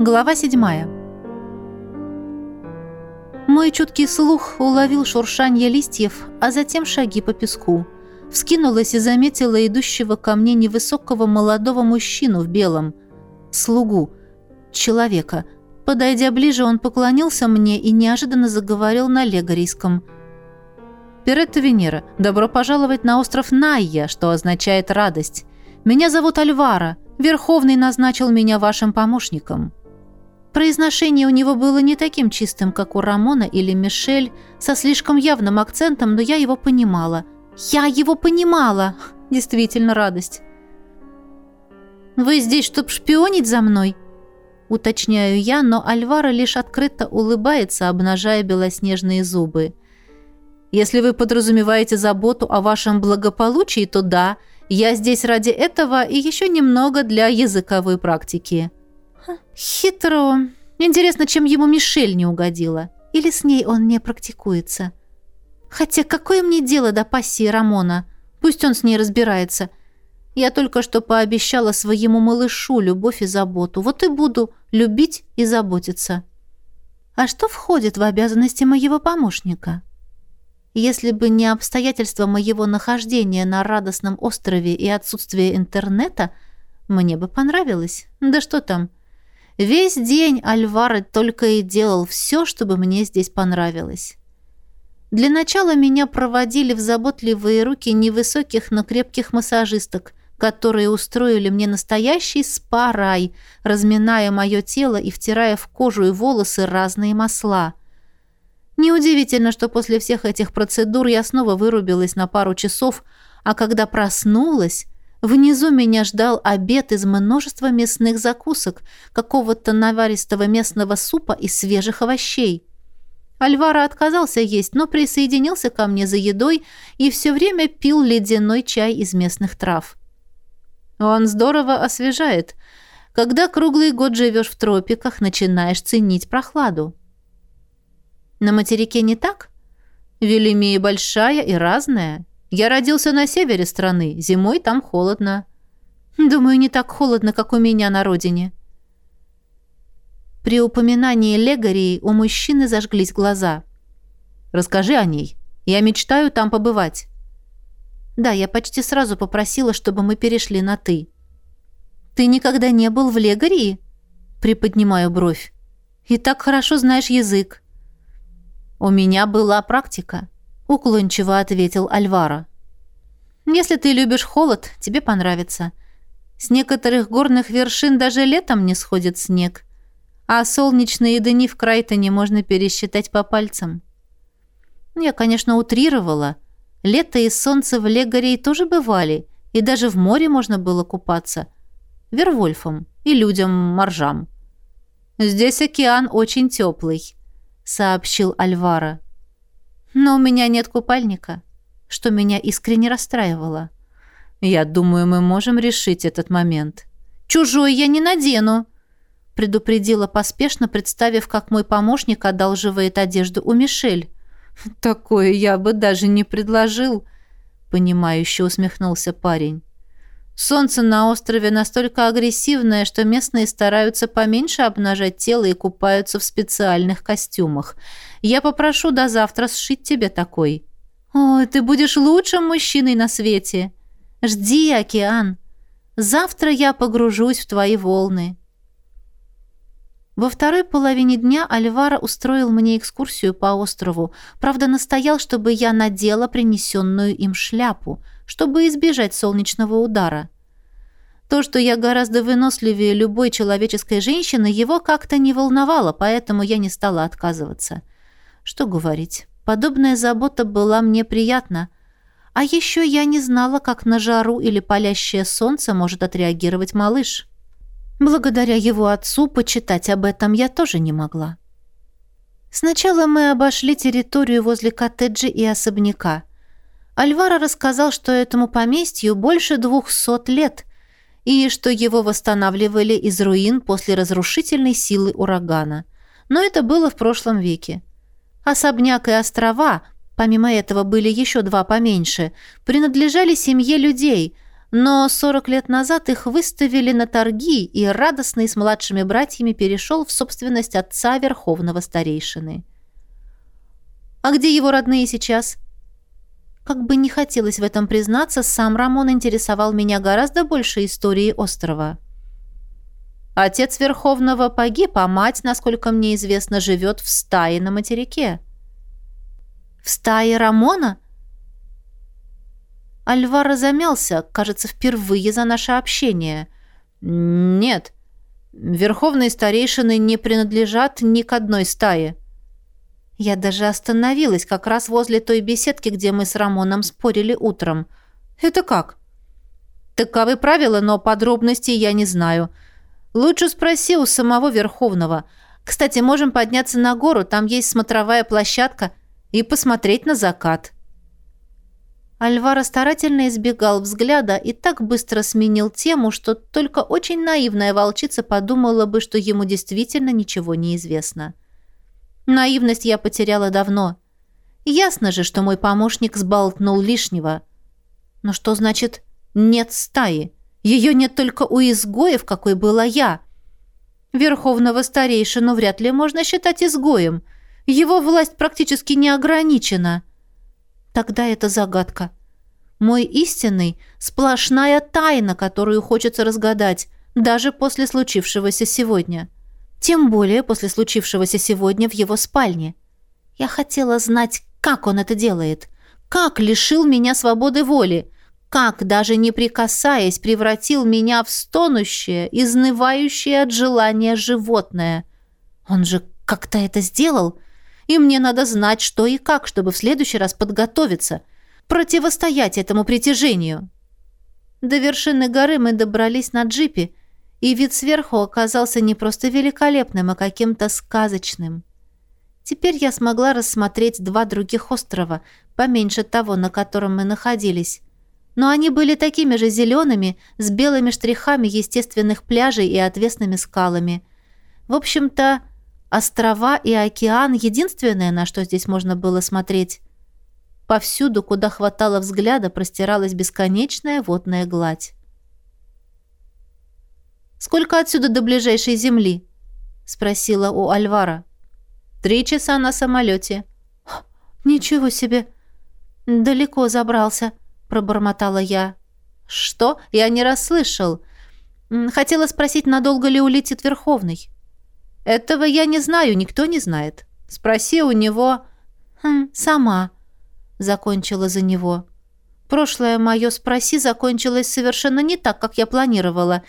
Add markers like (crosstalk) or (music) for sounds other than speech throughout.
Глава седьмая. Мой чуткий слух уловил шуршание листьев, а затем шаги по песку. Вскинулась и заметила идущего ко мне невысокого молодого мужчину в белом. Слугу. Человека. Подойдя ближе, он поклонился мне и неожиданно заговорил на легорийском. «Перетта Венера, добро пожаловать на остров Найя, что означает «радость». Меня зовут Альвара. Верховный назначил меня вашим помощником». Произношение у него было не таким чистым, как у Рамона или Мишель, со слишком явным акцентом, но я его понимала. Я его понимала! (laughs) Действительно радость. «Вы здесь, чтоб шпионить за мной?» Уточняю я, но Альвара лишь открыто улыбается, обнажая белоснежные зубы. «Если вы подразумеваете заботу о вашем благополучии, то да, я здесь ради этого и еще немного для языковой практики». Хитро. Интересно, чем ему Мишель не угодила. Или с ней он не практикуется. Хотя какое мне дело до пассии Рамона? Пусть он с ней разбирается. Я только что пообещала своему малышу любовь и заботу. Вот и буду любить и заботиться. А что входит в обязанности моего помощника? Если бы не обстоятельства моего нахождения на радостном острове и отсутствие интернета, мне бы понравилось. Да что там, Весь день Альваро только и делал все, чтобы мне здесь понравилось. Для начала меня проводили в заботливые руки невысоких, но крепких массажисток, которые устроили мне настоящий спа-рай, разминая мое тело и втирая в кожу и волосы разные масла. Неудивительно, что после всех этих процедур я снова вырубилась на пару часов, а когда проснулась, Внизу меня ждал обед из множества мясных закусок, какого-то наваристого местного супа и свежих овощей. Альвара отказался есть, но присоединился ко мне за едой и все время пил ледяной чай из местных трав. Он здорово освежает. Когда круглый год живешь в тропиках, начинаешь ценить прохладу. На материке не так? Велимия большая и разная. Я родился на севере страны, зимой там холодно. Думаю, не так холодно, как у меня на родине. При упоминании Легории у мужчины зажглись глаза. Расскажи о ней. Я мечтаю там побывать. Да, я почти сразу попросила, чтобы мы перешли на «ты». «Ты никогда не был в Легории?» Приподнимаю бровь. «И так хорошо знаешь язык». «У меня была практика. — уклончиво ответил Альвара. «Если ты любишь холод, тебе понравится. С некоторых горных вершин даже летом не сходит снег, а солнечные дни в Крайтоне можно пересчитать по пальцам. Я, конечно, утрировала. Лето и солнце в Легории тоже бывали, и даже в море можно было купаться. Вервольфом и людям-моржам. «Здесь океан очень теплый», — сообщил Альвара. Но у меня нет купальника, что меня искренне расстраивало. Я думаю, мы можем решить этот момент. Чужой я не надену, предупредила поспешно, представив, как мой помощник одалживает одежду у Мишель. Такое я бы даже не предложил, понимающе усмехнулся парень. Солнце на острове настолько агрессивное, что местные стараются поменьше обнажать тело и купаются в специальных костюмах. Я попрошу до завтра сшить тебе такой. Ой, ты будешь лучшим мужчиной на свете. Жди, океан. Завтра я погружусь в твои волны. Во второй половине дня Альвара устроил мне экскурсию по острову. Правда, настоял, чтобы я надела принесенную им шляпу – чтобы избежать солнечного удара. То, что я гораздо выносливее любой человеческой женщины, его как-то не волновало, поэтому я не стала отказываться. Что говорить, подобная забота была мне приятна. А еще я не знала, как на жару или палящее солнце может отреагировать малыш. Благодаря его отцу почитать об этом я тоже не могла. Сначала мы обошли территорию возле коттеджа и особняка – Альвара рассказал, что этому поместью больше двухсот лет и что его восстанавливали из руин после разрушительной силы урагана. Но это было в прошлом веке. Особняк и острова, помимо этого были еще два поменьше, принадлежали семье людей, Но 40 лет назад их выставили на торги, и радостный с младшими братьями перешел в собственность отца Верховного Старейшины. «А где его родные сейчас?» Как бы не хотелось в этом признаться, сам Рамон интересовал меня гораздо больше истории острова. Отец Верховного погиб, а мать, насколько мне известно, живет в стае на материке. В стае Рамона? Альваро замялся, кажется, впервые за наше общение. Нет, верховные старейшины не принадлежат ни к одной стае. Я даже остановилась как раз возле той беседки, где мы с Рамоном спорили утром. Это как? Таковы правила, но подробностей я не знаю. — Лучше спроси у самого Верховного. Кстати, можем подняться на гору, там есть смотровая площадка, и посмотреть на закат». Альваро старательно избегал взгляда и так быстро сменил тему, что только очень наивная волчица подумала бы, что ему действительно ничего не известно. Наивность я потеряла давно. Ясно же, что мой помощник сболтнул лишнего. Но что значит «нет стаи»? Ее нет только у изгоев, какой была я. Верховного старейшину вряд ли можно считать изгоем. Его власть практически не ограничена. Тогда это загадка. Мой истинный — сплошная тайна, которую хочется разгадать, даже после случившегося сегодня. Тем более после случившегося сегодня в его спальне. Я хотела знать, как он это делает. Как лишил меня свободы воли как, даже не прикасаясь, превратил меня в стонущее, изнывающее от желания животное. Он же как-то это сделал, и мне надо знать, что и как, чтобы в следующий раз подготовиться, противостоять этому притяжению. До вершины горы мы добрались на джипе, и вид сверху оказался не просто великолепным, а каким-то сказочным. Теперь я смогла рассмотреть два других острова, поменьше того, на котором мы находились но они были такими же зелеными, с белыми штрихами естественных пляжей и отвесными скалами. В общем-то, острова и океан — единственное, на что здесь можно было смотреть. Повсюду, куда хватало взгляда, простиралась бесконечная водная гладь. «Сколько отсюда до ближайшей земли?» — спросила у Альвара. «Три часа на самолете». «Ничего себе! Далеко забрался», — пробормотала я. «Что? Я не расслышал. Хотела спросить, надолго ли улетит Верховный». «Этого я не знаю, никто не знает. Спроси у него...» «Хм, сама», — закончила за него. «Прошлое мое «спроси» закончилось совершенно не так, как я планировала,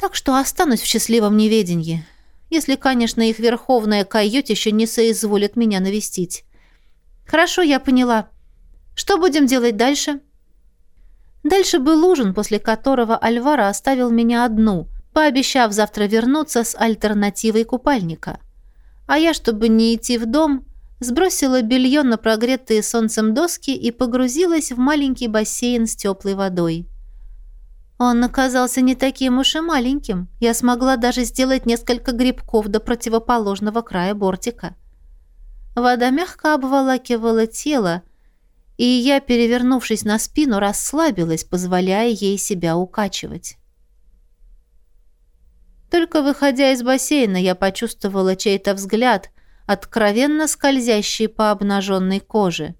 так что останусь в счастливом неведении, если, конечно, их Верховная еще не соизволит меня навестить». «Хорошо, я поняла. Что будем делать дальше?» Дальше был ужин, после которого Альвара оставил меня одну, пообещав завтра вернуться с альтернативой купальника. А я, чтобы не идти в дом, сбросила белье на прогретые солнцем доски и погрузилась в маленький бассейн с теплой водой. Он оказался не таким уж и маленьким. Я смогла даже сделать несколько грибков до противоположного края бортика. Вода мягко обволакивала тело, и я, перевернувшись на спину, расслабилась, позволяя ей себя укачивать. Только выходя из бассейна, я почувствовала чей-то взгляд, откровенно скользящий по обнаженной коже.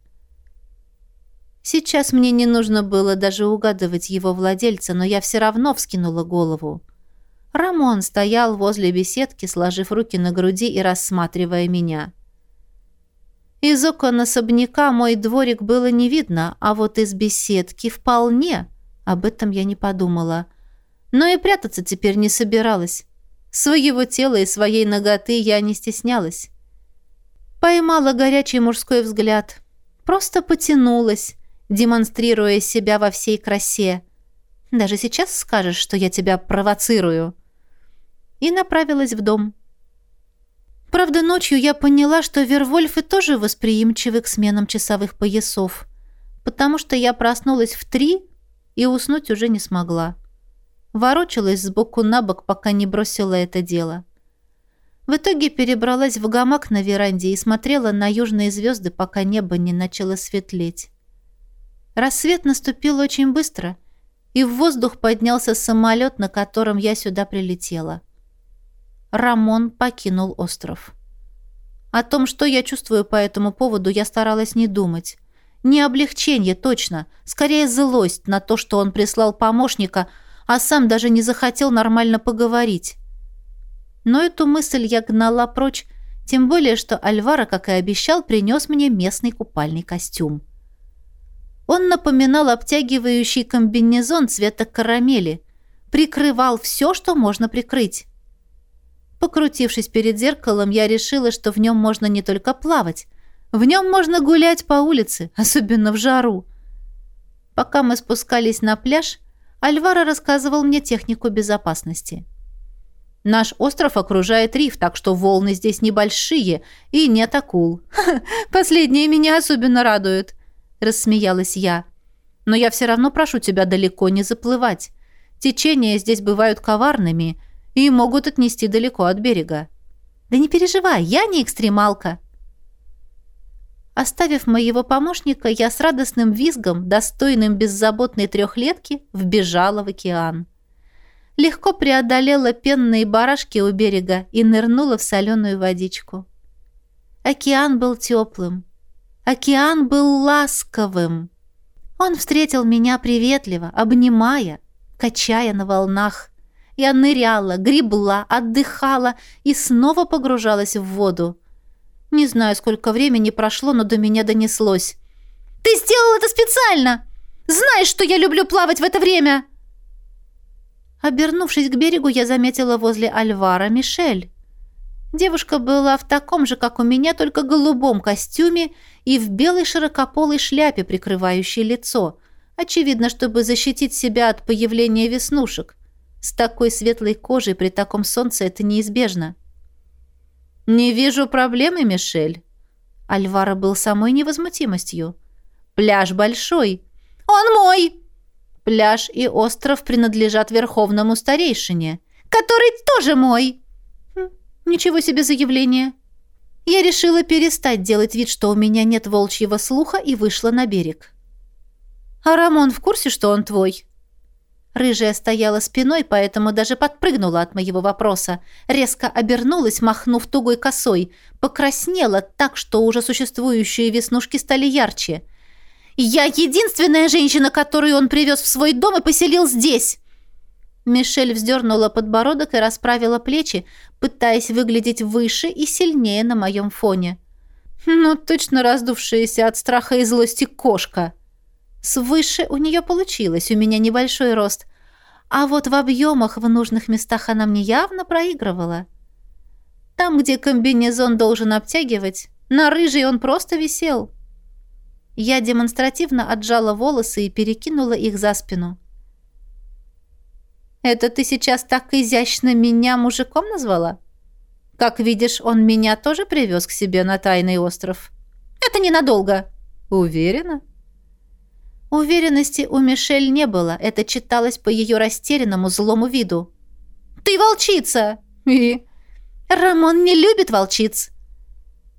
Сейчас мне не нужно было даже угадывать его владельца, но я все равно вскинула голову. Рамон стоял возле беседки, сложив руки на груди и рассматривая меня. Из окон особняка мой дворик было не видно, а вот из беседки вполне. Об этом я не подумала. Но и прятаться теперь не собиралась. Своего тела и своей ноготы я не стеснялась. Поймала горячий мужской взгляд. Просто потянулась, демонстрируя себя во всей красе. Даже сейчас скажешь, что я тебя провоцирую. И направилась в дом. Правда, ночью я поняла, что Вервольфы тоже восприимчивы к сменам часовых поясов, потому что я проснулась в три и уснуть уже не смогла. Ворочалась сбоку на бок, пока не бросила это дело. В итоге перебралась в гамак на веранде и смотрела на южные звезды, пока небо не начало светлеть. Рассвет наступил очень быстро, и в воздух поднялся самолет, на котором я сюда прилетела. Рамон покинул остров. О том, что я чувствую по этому поводу, я старалась не думать. Не облегчение, точно, скорее злость на то, что он прислал помощника, а сам даже не захотел нормально поговорить. Но эту мысль я гнала прочь, тем более, что Альвара, как и обещал, принес мне местный купальный костюм. Он напоминал обтягивающий комбинезон цвета карамели, прикрывал все, что можно прикрыть. Покрутившись перед зеркалом, я решила, что в нем можно не только плавать. В нем можно гулять по улице, особенно в жару. Пока мы спускались на пляж, Альвара рассказывал мне технику безопасности. Наш остров окружает риф, так что волны здесь небольшие и нет акул. (laughs) Последнее меня особенно радует, рассмеялась я. Но я все равно прошу тебя далеко не заплывать. Течения здесь бывают коварными – и могут отнести далеко от берега. Да не переживай, я не экстремалка. Оставив моего помощника, я с радостным визгом, достойным беззаботной трехлетки, вбежала в океан. Легко преодолела пенные барашки у берега и нырнула в соленую водичку. Океан был теплым. Океан был ласковым. Он встретил меня приветливо, обнимая, качая на волнах. Я ныряла, гребла, отдыхала и снова погружалась в воду. Не знаю, сколько времени прошло, но до меня донеслось. «Ты сделал это специально! Знаешь, что я люблю плавать в это время!» Обернувшись к берегу, я заметила возле Альвара Мишель. Девушка была в таком же, как у меня, только голубом костюме и в белой широкополой шляпе, прикрывающей лицо. Очевидно, чтобы защитить себя от появления веснушек. С такой светлой кожей при таком солнце это неизбежно. «Не вижу проблемы, Мишель». Альвара был самой невозмутимостью. «Пляж большой». «Он мой!» «Пляж и остров принадлежат верховному старейшине». «Который тоже мой!» «Ничего себе заявление!» Я решила перестать делать вид, что у меня нет волчьего слуха, и вышла на берег. «А Рамон в курсе, что он твой?» Рыжая стояла спиной, поэтому даже подпрыгнула от моего вопроса, резко обернулась, махнув тугой косой, покраснела так, что уже существующие веснушки стали ярче. «Я единственная женщина, которую он привез в свой дом и поселил здесь!» Мишель вздернула подбородок и расправила плечи, пытаясь выглядеть выше и сильнее на моем фоне. «Ну, точно раздувшаяся от страха и злости кошка!» Свыше у нее получилось, у меня небольшой рост. А вот в объемах в нужных местах она мне явно проигрывала. Там, где комбинезон должен обтягивать, на рыжий он просто висел. Я демонстративно отжала волосы и перекинула их за спину. «Это ты сейчас так изящно меня мужиком назвала? Как видишь, он меня тоже привез к себе на тайный остров. Это ненадолго». «Уверена?» Уверенности у Мишель не было, это читалось по ее растерянному злому виду. «Ты волчица!» «И?» «Рамон не любит волчиц!»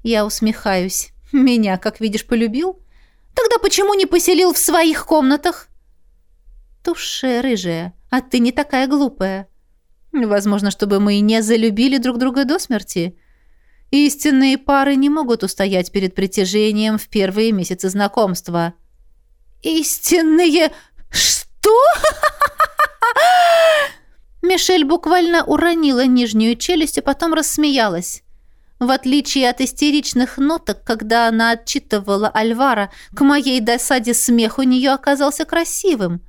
Я усмехаюсь. «Меня, как видишь, полюбил? Тогда почему не поселил в своих комнатах?» «Туше, рыжая, а ты не такая глупая. Возможно, чтобы мы и не залюбили друг друга до смерти. Истинные пары не могут устоять перед притяжением в первые месяцы знакомства». «Истинные... что?» Мишель буквально уронила нижнюю челюсть, а потом рассмеялась. В отличие от истеричных ноток, когда она отчитывала Альвара, к моей досаде смех у нее оказался красивым.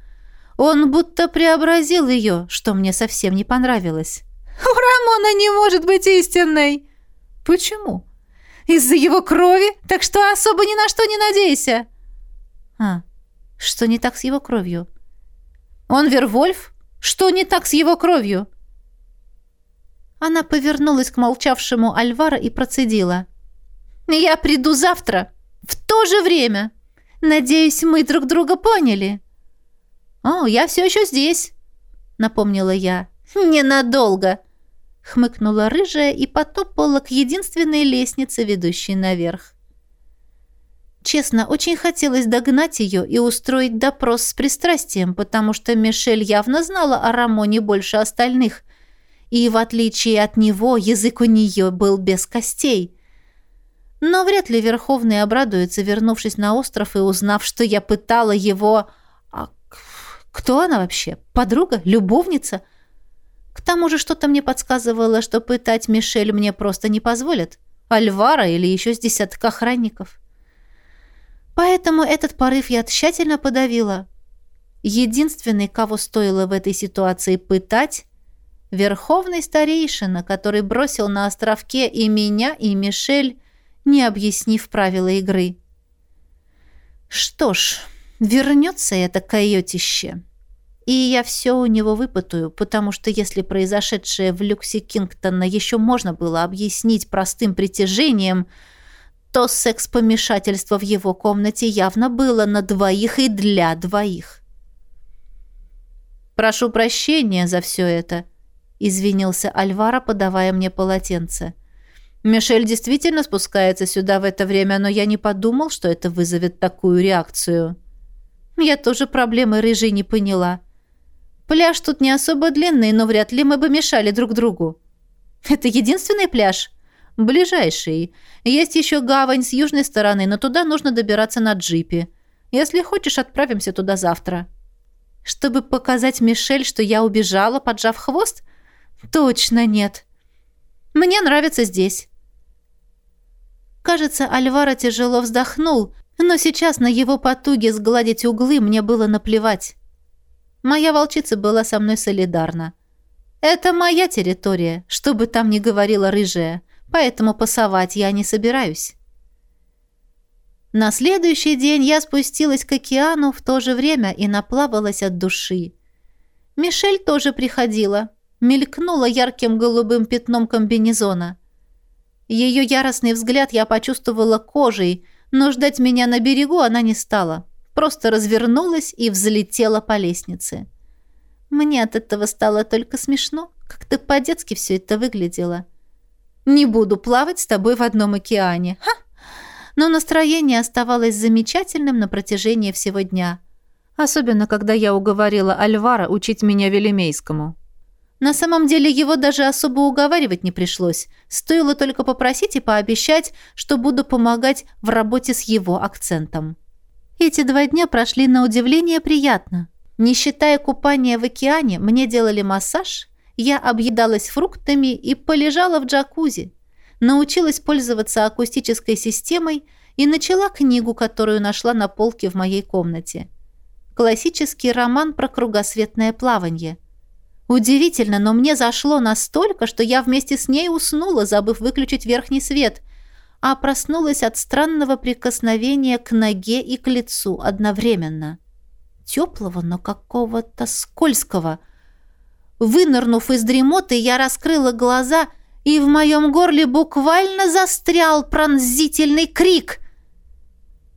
Он будто преобразил ее, что мне совсем не понравилось. «У Рамона не может быть истинной!» «Почему?» «Из-за его крови, так что особо ни на что не надейся!» «А, что не так с его кровью? Он Вервольф? Что не так с его кровью? Она повернулась к молчавшему Альвара и процедила. «Я приду завтра, в то же время. Надеюсь, мы друг друга поняли». «О, я все еще здесь», — напомнила я. «Ненадолго», — хмыкнула рыжая и потопала к единственной лестнице, ведущей наверх. Честно, очень хотелось догнать ее и устроить допрос с пристрастием, потому что Мишель явно знала о Рамоне больше остальных. И, в отличие от него, язык у нее был без костей. Но вряд ли Верховный обрадуется, вернувшись на остров и узнав, что я пытала его... Кто она вообще? Подруга? Любовница? К тому же что-то мне подсказывало, что пытать Мишель мне просто не позволят. Альвара или еще с десятка охранников. Поэтому этот порыв я тщательно подавила. Единственный, кого стоило в этой ситуации пытать, верховный старейшина, который бросил на островке и меня, и Мишель, не объяснив правила игры. Что ж, вернется это койотище. И я все у него выпытаю, потому что если произошедшее в люксе Кингтона еще можно было объяснить простым притяжением, то секс-помешательство в его комнате явно было на двоих и для двоих. «Прошу прощения за все это», — извинился Альвара, подавая мне полотенце. «Мишель действительно спускается сюда в это время, но я не подумал, что это вызовет такую реакцию». «Я тоже проблемы рыжей не поняла. Пляж тут не особо длинный, но вряд ли мы бы мешали друг другу». «Это единственный пляж?» «Ближайший. Есть еще гавань с южной стороны, но туда нужно добираться на джипе. Если хочешь, отправимся туда завтра». «Чтобы показать Мишель, что я убежала, поджав хвост?» «Точно нет. Мне нравится здесь». Кажется, Альвара тяжело вздохнул, но сейчас на его потуги сгладить углы мне было наплевать. Моя волчица была со мной солидарна. «Это моя территория, что бы там ни говорила рыжая поэтому пасовать я не собираюсь. На следующий день я спустилась к океану в то же время и наплавалась от души. Мишель тоже приходила, мелькнула ярким голубым пятном комбинезона. Ее яростный взгляд я почувствовала кожей, но ждать меня на берегу она не стала. Просто развернулась и взлетела по лестнице. Мне от этого стало только смешно. Как-то по-детски все это выглядело. Не буду плавать с тобой в одном океане. Ха! Но настроение оставалось замечательным на протяжении всего дня. Особенно, когда я уговорила Альвара учить меня велимейскому. На самом деле его даже особо уговаривать не пришлось. Стоило только попросить и пообещать, что буду помогать в работе с его акцентом. Эти два дня прошли на удивление приятно. Не считая купания в океане, мне делали массаж я объедалась фруктами и полежала в джакузи, научилась пользоваться акустической системой и начала книгу, которую нашла на полке в моей комнате. Классический роман про кругосветное плавание. Удивительно, но мне зашло настолько, что я вместе с ней уснула, забыв выключить верхний свет, а проснулась от странного прикосновения к ноге и к лицу одновременно. Теплого, но какого-то скользкого – Вынырнув из дремоты, я раскрыла глаза, и в моем горле буквально застрял пронзительный крик.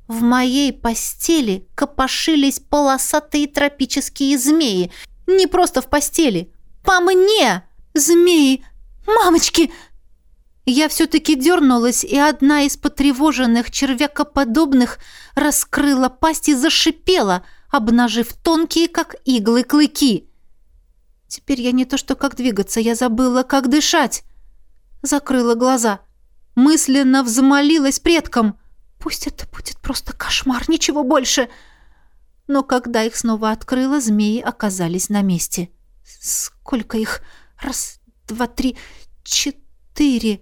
В моей постели копошились полосатые тропические змеи. Не просто в постели. По мне! Змеи! Мамочки! Я все-таки дернулась, и одна из потревоженных червякоподобных раскрыла пасть и зашипела, обнажив тонкие, как иглы, клыки. Теперь я не то что как двигаться, я забыла, как дышать. Закрыла глаза. Мысленно взмолилась предкам. Пусть это будет просто кошмар, ничего больше. Но когда их снова открыла, змеи оказались на месте. Сколько их? Раз, два, три, четыре.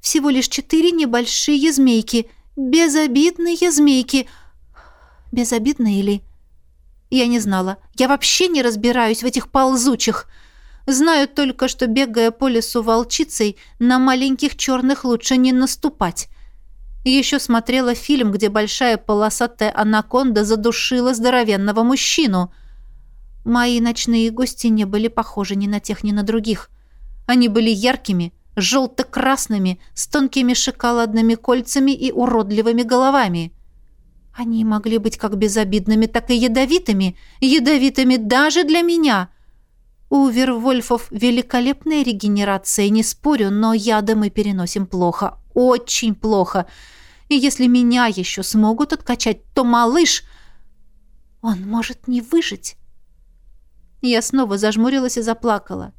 Всего лишь четыре небольшие змейки. Безобидные змейки. Безобидные ли? Я не знала. Я вообще не разбираюсь в этих ползучих. Знаю только, что, бегая по лесу волчицей, на маленьких черных лучше не наступать. Еще смотрела фильм, где большая полосатая анаконда задушила здоровенного мужчину. Мои ночные гости не были похожи ни на тех, ни на других. Они были яркими, желто-красными, с тонкими шоколадными кольцами и уродливыми головами. Они могли быть как безобидными, так и ядовитыми. Ядовитыми даже для меня. У Вервольфов великолепная регенерация, не спорю, но яды мы переносим плохо. Очень плохо. И если меня еще смогут откачать, то малыш... Он может не выжить. Я снова зажмурилась и заплакала.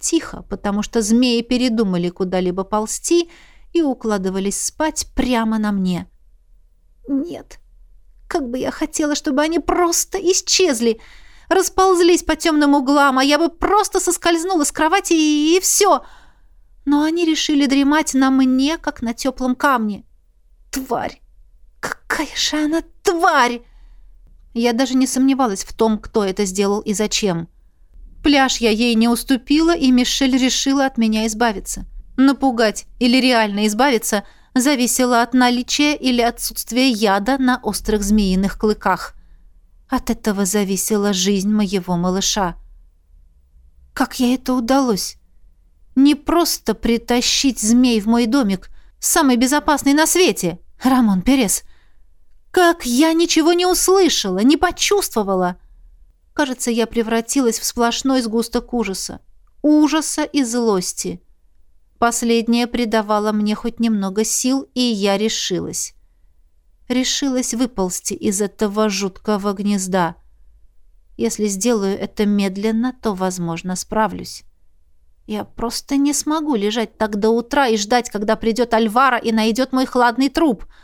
Тихо, потому что змеи передумали куда-либо ползти и укладывались спать прямо на мне. Нет, как бы я хотела, чтобы они просто исчезли, расползлись по темным углам, а я бы просто соскользнула с кровати и, и все. Но они решили дремать на мне, как на теплом камне. Тварь! Какая же она тварь! Я даже не сомневалась в том, кто это сделал и зачем. Пляж я ей не уступила, и Мишель решила от меня избавиться. Напугать или реально избавиться зависело от наличия или отсутствия яда на острых змеиных клыках. От этого зависела жизнь моего малыша. Как я это удалось? Не просто притащить змей в мой домик, самый безопасный на свете, Рамон Перес, как я ничего не услышала, не почувствовала? Кажется, я превратилась в сплошной сгусток ужаса. Ужаса и злости. Последнее придавало мне хоть немного сил, и я решилась. Решилась выползти из этого жуткого гнезда. Если сделаю это медленно, то, возможно, справлюсь. Я просто не смогу лежать так до утра и ждать, когда придет Альвара и найдет мой хладный труп —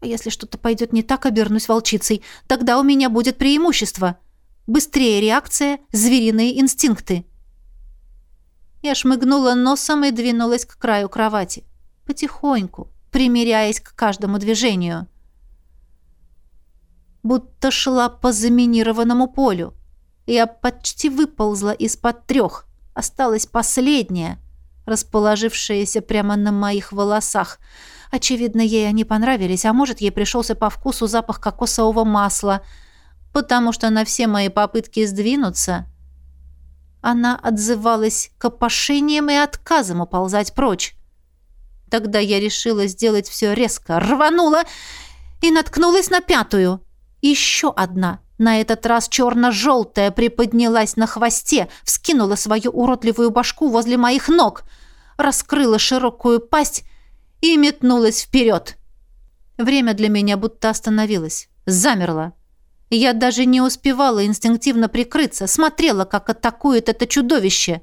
а если что-то пойдет не так, обернусь волчицей. Тогда у меня будет преимущество. Быстрее реакция, звериные инстинкты. Я шмыгнула носом и двинулась к краю кровати. Потихоньку, примиряясь к каждому движению. Будто шла по заминированному полю. Я почти выползла из-под трех. Осталась последняя, расположившаяся прямо на моих волосах — Очевидно, ей они понравились, а может, ей пришелся по вкусу запах кокосового масла, потому что на все мои попытки сдвинуться она отзывалась копошением и отказом уползать прочь. Тогда я решила сделать все резко, рванула и наткнулась на пятую. Еще одна, на этот раз черно-желтая, приподнялась на хвосте, вскинула свою уродливую башку возле моих ног, раскрыла широкую пасть и метнулась вперед. Время для меня будто остановилось, замерло. Я даже не успевала инстинктивно прикрыться, смотрела, как атакует это чудовище.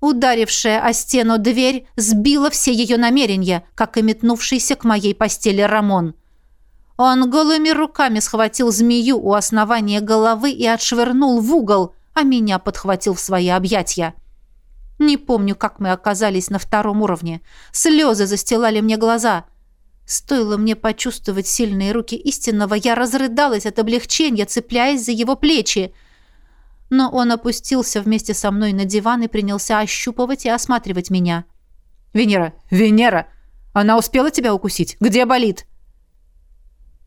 Ударившая о стену дверь сбила все ее намерения, как и метнувшийся к моей постели Рамон. Он голыми руками схватил змею у основания головы и отшвырнул в угол, а меня подхватил в свои объятия. Не помню, как мы оказались на втором уровне. Слезы застилали мне глаза. Стоило мне почувствовать сильные руки истинного, я разрыдалась от облегчения, цепляясь за его плечи. Но он опустился вместе со мной на диван и принялся ощупывать и осматривать меня. «Венера! Венера! Она успела тебя укусить? Где болит?»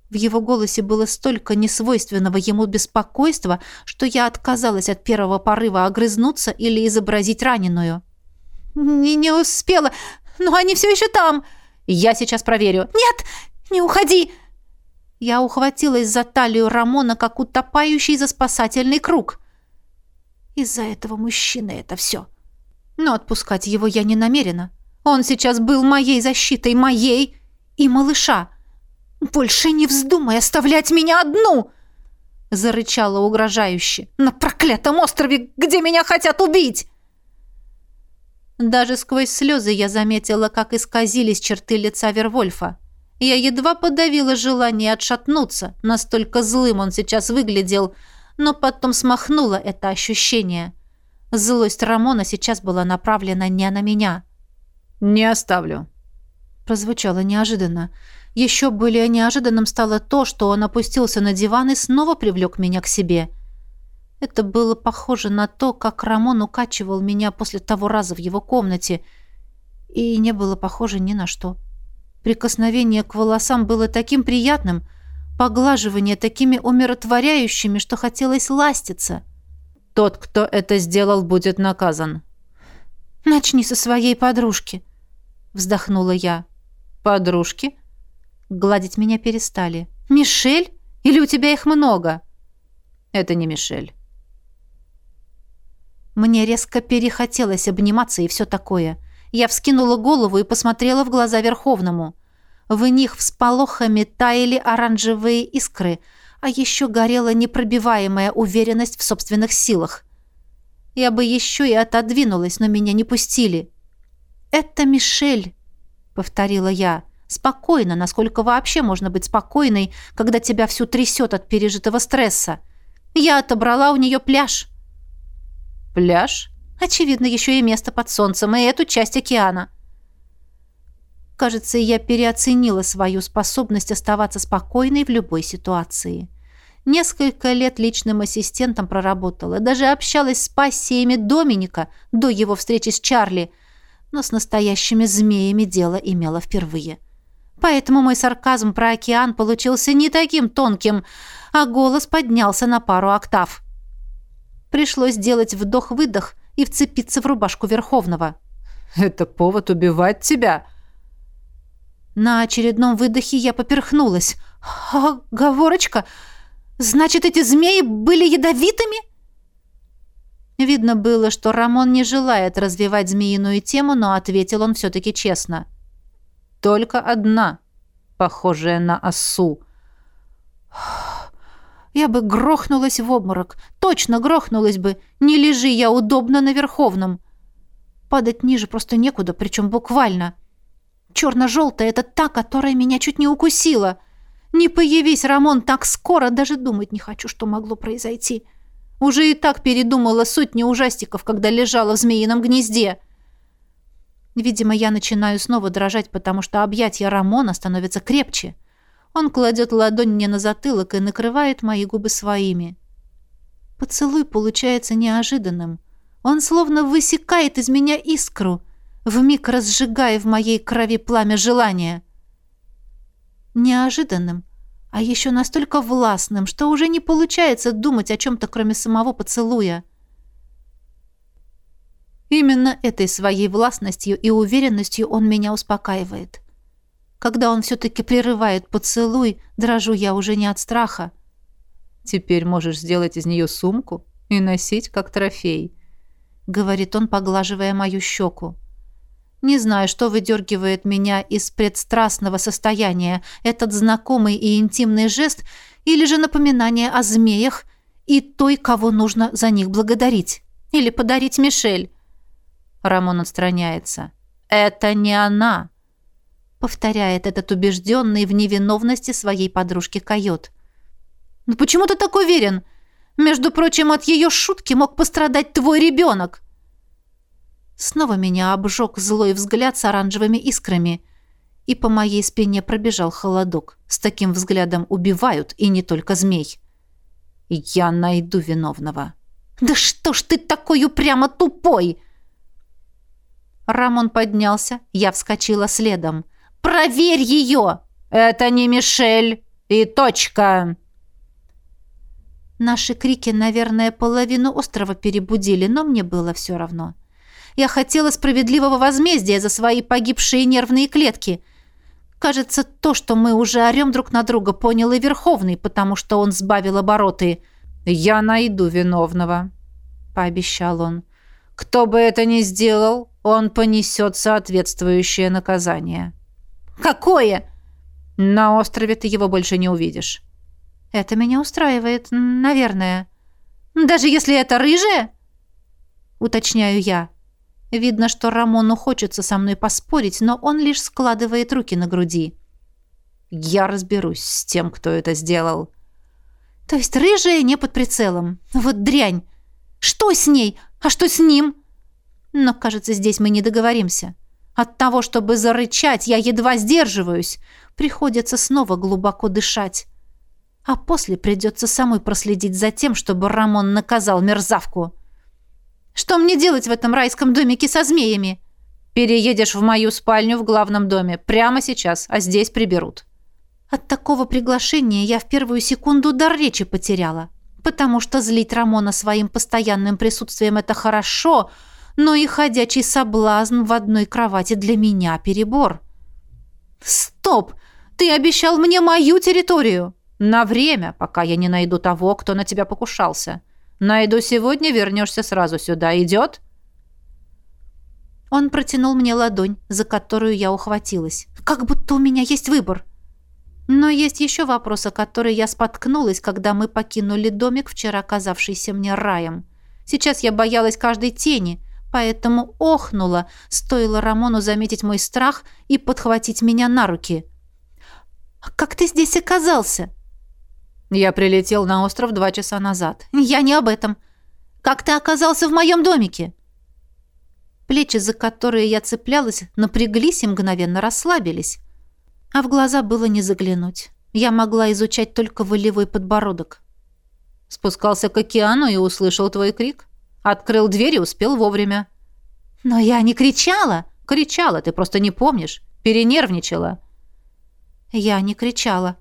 В его голосе было столько несвойственного ему беспокойства, что я отказалась от первого порыва огрызнуться или изобразить раненую. «Не, не успела, но они все еще там!» «Я сейчас проверю». «Нет, не уходи!» Я ухватилась за талию Рамона, как утопающий за спасательный круг. Из-за этого мужчины это все. Но отпускать его я не намерена. Он сейчас был моей защитой, моей и малыша. «Больше не вздумай оставлять меня одну!» Зарычала угрожающе. «На проклятом острове, где меня хотят убить!» Даже сквозь слезы я заметила, как исказились черты лица Вервольфа. Я едва подавила желание отшатнуться, настолько злым он сейчас выглядел, но потом смахнула это ощущение. Злость Рамона сейчас была направлена не на меня. «Не оставлю», — прозвучало неожиданно. Еще более неожиданным стало то, что он опустился на диван и снова привлек меня к себе. Это было похоже на то, как Рамон укачивал меня после того раза в его комнате, и не было похоже ни на что. Прикосновение к волосам было таким приятным, поглаживание такими умиротворяющими, что хотелось ластиться. «Тот, кто это сделал, будет наказан». «Начни со своей подружки», — вздохнула я. «Подружки?» Гладить меня перестали. «Мишель? Или у тебя их много?» «Это не Мишель». Мне резко перехотелось обниматься и все такое. Я вскинула голову и посмотрела в глаза Верховному. В них всполохами таяли оранжевые искры, а еще горела непробиваемая уверенность в собственных силах. Я бы еще и отодвинулась, но меня не пустили. «Это Мишель», — повторила я. «Спокойно, насколько вообще можно быть спокойной, когда тебя всю трясет от пережитого стресса. Я отобрала у нее пляж». «Пляж?» «Очевидно, еще и место под солнцем, и эту часть океана». Кажется, я переоценила свою способность оставаться спокойной в любой ситуации. Несколько лет личным ассистентом проработала, даже общалась с пассиями Доминика до его встречи с Чарли, но с настоящими змеями дело имела впервые. Поэтому мой сарказм про океан получился не таким тонким, а голос поднялся на пару октав. Пришлось сделать вдох-выдох и вцепиться в рубашку Верховного. «Это повод убивать тебя!» На очередном выдохе я поперхнулась. «Оговорочка! Значит, эти змеи были ядовитыми?» Видно было, что Рамон не желает развивать змеиную тему, но ответил он все-таки честно. «Только одна, похожая на осу». Я бы грохнулась в обморок. Точно грохнулась бы. Не лежи я удобно на Верховном. Падать ниже просто некуда, причем буквально. Черно-желтая — это та, которая меня чуть не укусила. Не появись, Рамон, так скоро, даже думать не хочу, что могло произойти. Уже и так передумала сотни ужастиков, когда лежала в змеином гнезде. Видимо, я начинаю снова дрожать, потому что объятия Рамона становятся крепче. Он кладет ладонь мне на затылок и накрывает мои губы своими. Поцелуй получается неожиданным. Он словно высекает из меня искру, вмиг разжигая в моей крови пламя желания. Неожиданным, а еще настолько властным, что уже не получается думать о чем-то, кроме самого поцелуя. Именно этой своей властностью и уверенностью он меня успокаивает. Когда он все-таки прерывает поцелуй, дрожу я уже не от страха. «Теперь можешь сделать из нее сумку и носить как трофей», — говорит он, поглаживая мою щеку. Не знаю, что выдергивает меня из предстрастного состояния, этот знакомый и интимный жест или же напоминание о змеях и той, кого нужно за них благодарить. Или подарить Мишель. Рамон отстраняется. «Это не она!» повторяет этот убежденный в невиновности своей подружки койот. «Ну почему ты так уверен? Между прочим, от ее шутки мог пострадать твой ребенок!» Снова меня обжег злой взгляд с оранжевыми искрами, и по моей спине пробежал холодок. С таким взглядом убивают, и не только змей. Я найду виновного. «Да что ж ты такой упрямо тупой!» Рамон поднялся, я вскочила следом. Проверь ее! Это не Мишель! И точка!» Наши крики, наверное, половину острова перебудили, но мне было все равно. Я хотела справедливого возмездия за свои погибшие нервные клетки. Кажется, то, что мы уже орем друг на друга, понял и Верховный, потому что он сбавил обороты. «Я найду виновного», — пообещал он. «Кто бы это ни сделал, он понесет соответствующее наказание». «Какое?» «На острове ты его больше не увидишь». «Это меня устраивает, наверное». «Даже если это рыжая?» Уточняю я. Видно, что Рамону хочется со мной поспорить, но он лишь складывает руки на груди. «Я разберусь с тем, кто это сделал». «То есть рыжая не под прицелом? Вот дрянь! Что с ней? А что с ним?» «Но, кажется, здесь мы не договоримся». От того, чтобы зарычать, я едва сдерживаюсь. Приходится снова глубоко дышать. А после придется самой проследить за тем, чтобы Рамон наказал мерзавку. Что мне делать в этом райском домике со змеями? Переедешь в мою спальню в главном доме. Прямо сейчас, а здесь приберут. От такого приглашения я в первую секунду дар речи потеряла. Потому что злить Рамона своим постоянным присутствием – это хорошо – но и ходячий соблазн в одной кровати для меня перебор. «Стоп! Ты обещал мне мою территорию!» «На время, пока я не найду того, кто на тебя покушался. Найду сегодня, вернешься сразу сюда. Идет?» Он протянул мне ладонь, за которую я ухватилась. Как будто у меня есть выбор. Но есть еще вопрос, о который я споткнулась, когда мы покинули домик, вчера казавшийся мне раем. Сейчас я боялась каждой тени, поэтому охнула, стоило Рамону заметить мой страх и подхватить меня на руки. «Как ты здесь оказался?» «Я прилетел на остров два часа назад». «Я не об этом. Как ты оказался в моем домике?» Плечи, за которые я цеплялась, напряглись и мгновенно расслабились. А в глаза было не заглянуть. Я могла изучать только волевой подбородок. Спускался к океану и услышал твой крик. Открыл дверь и успел вовремя. «Но я не кричала!» «Кричала, ты просто не помнишь. Перенервничала». «Я не кричала.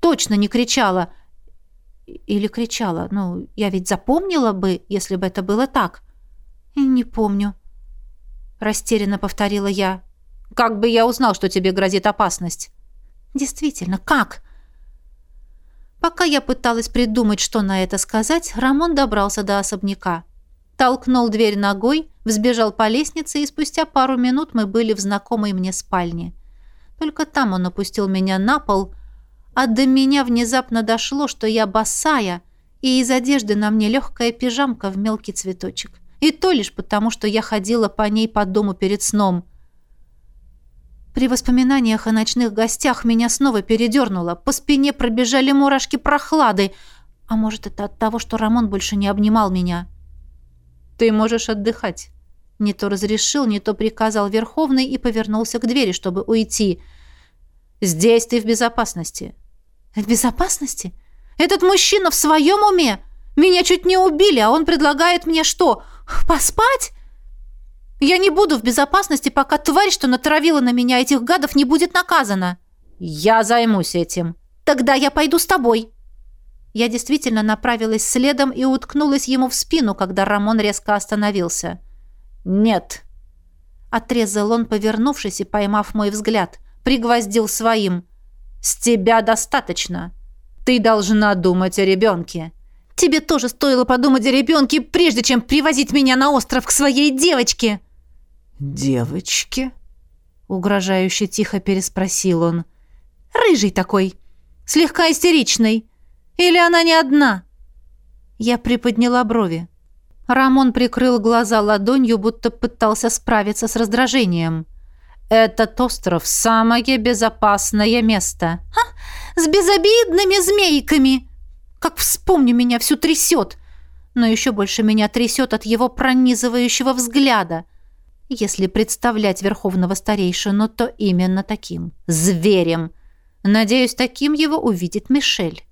Точно не кричала. Или кричала. Ну, я ведь запомнила бы, если бы это было так. Не помню». Растерянно повторила я. «Как бы я узнал, что тебе грозит опасность?» «Действительно, как?» Пока я пыталась придумать, что на это сказать, Рамон добрался до особняка. Толкнул дверь ногой, взбежал по лестнице, и спустя пару минут мы были в знакомой мне спальне. Только там он опустил меня на пол, а до меня внезапно дошло, что я босая, и из одежды на мне легкая пижамка в мелкий цветочек. И то лишь потому, что я ходила по ней по дому перед сном. При воспоминаниях о ночных гостях меня снова передернуло. По спине пробежали мурашки прохлады. А может, это от того, что Рамон больше не обнимал меня? «Ты можешь отдыхать». Не то разрешил, не то приказал Верховный и повернулся к двери, чтобы уйти. «Здесь ты в безопасности». «В безопасности? Этот мужчина в своем уме? Меня чуть не убили, а он предлагает мне что? Поспать?» Я не буду в безопасности, пока тварь, что натравила на меня этих гадов, не будет наказана. Я займусь этим. Тогда я пойду с тобой. Я действительно направилась следом и уткнулась ему в спину, когда Рамон резко остановился. Нет. Отрезал он, повернувшись и поймав мой взгляд. Пригвоздил своим. С тебя достаточно. Ты должна думать о ребенке. Тебе тоже стоило подумать о ребенке, прежде чем привозить меня на остров к своей девочке. «Девочки?» — угрожающе тихо переспросил он. «Рыжий такой, слегка истеричный. Или она не одна?» Я приподняла брови. Рамон прикрыл глаза ладонью, будто пытался справиться с раздражением. «Этот остров — самое безопасное место». «Ха! С безобидными змейками!» Как вспомню, меня всю трясет. Но еще больше меня трясет от его пронизывающего взгляда. Если представлять верховного старейшину, то именно таким. Зверем. Надеюсь, таким его увидит Мишель.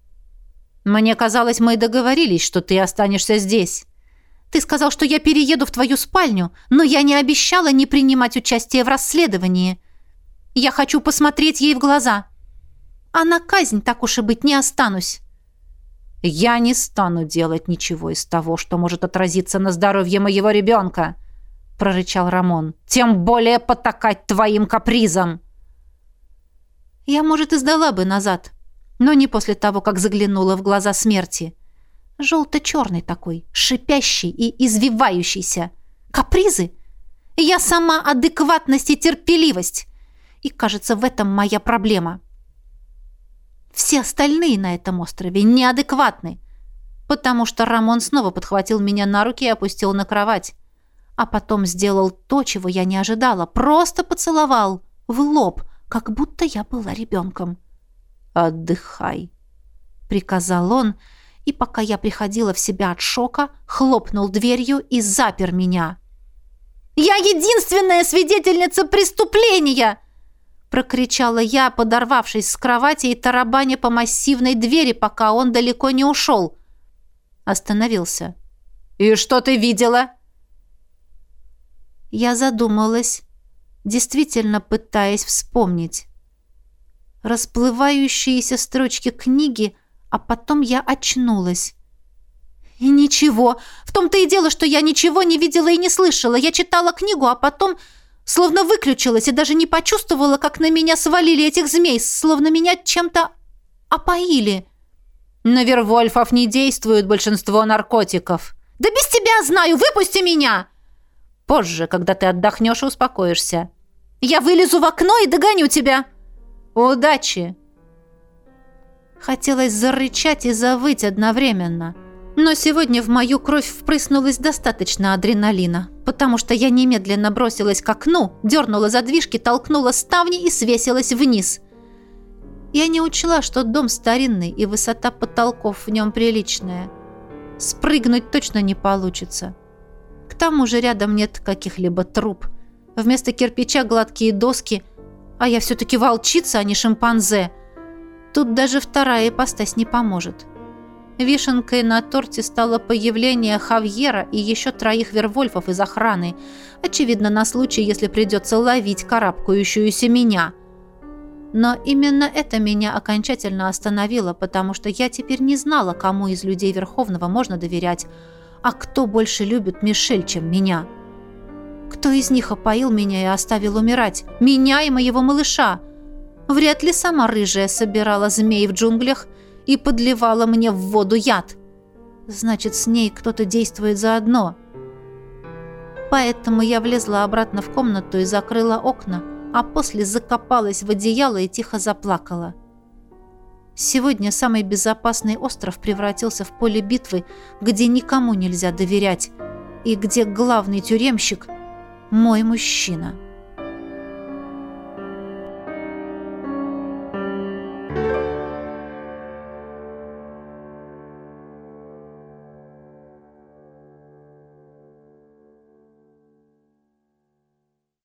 Мне казалось, мы договорились, что ты останешься здесь. Ты сказал, что я перееду в твою спальню, но я не обещала не принимать участие в расследовании. Я хочу посмотреть ей в глаза. А на казнь, так уж и быть, не останусь. Я не стану делать ничего из того, что может отразиться на здоровье моего ребенка прорычал Рамон. «Тем более потакать твоим капризам!» Я, может, и сдала бы назад, но не после того, как заглянула в глаза смерти. Желто-черный такой, шипящий и извивающийся. Капризы? Я сама адекватность и терпеливость. И, кажется, в этом моя проблема. Все остальные на этом острове неадекватны, потому что Рамон снова подхватил меня на руки и опустил на кровать а потом сделал то, чего я не ожидала. Просто поцеловал в лоб, как будто я была ребенком. «Отдыхай», — приказал он, и пока я приходила в себя от шока, хлопнул дверью и запер меня. «Я единственная свидетельница преступления!» прокричала я, подорвавшись с кровати и тарабаня по массивной двери, пока он далеко не ушел. Остановился. «И что ты видела?» Я задумалась, действительно пытаясь вспомнить. Расплывающиеся строчки книги, а потом я очнулась. И ничего. В том-то и дело, что я ничего не видела и не слышала. Я читала книгу, а потом словно выключилась и даже не почувствовала, как на меня свалили этих змей, словно меня чем-то опоили. На Вервольфов не действует большинство наркотиков. Да без тебя знаю, выпусти меня! Позже, когда ты отдохнешь и успокоишься. Я вылезу в окно и догоню тебя. Удачи!» Хотелось зарычать и завыть одновременно. Но сегодня в мою кровь впрыснулось достаточно адреналина, потому что я немедленно бросилась к окну, дернула задвижки, толкнула ставни и свесилась вниз. Я не учла, что дом старинный и высота потолков в нем приличная. Спрыгнуть точно не получится. К тому же рядом нет каких-либо труб. Вместо кирпича гладкие доски, а я все-таки волчица, а не шимпанзе. Тут даже вторая ипостась не поможет. Вишенкой на торте стало появление Хавьера и еще троих вервольфов из охраны, очевидно, на случай, если придется ловить карабкающуюся меня. Но именно это меня окончательно остановило, потому что я теперь не знала, кому из людей Верховного можно доверять, а кто больше любит Мишель, чем меня. Кто из них опоил меня и оставил умирать? Меня и моего малыша? Вряд ли сама рыжая собирала змей в джунглях и подливала мне в воду яд. Значит, с ней кто-то действует заодно. Поэтому я влезла обратно в комнату и закрыла окна, а после закопалась в одеяло и тихо заплакала. Сегодня самый безопасный остров превратился в поле битвы, где никому нельзя доверять, и где главный тюремщик – мой мужчина –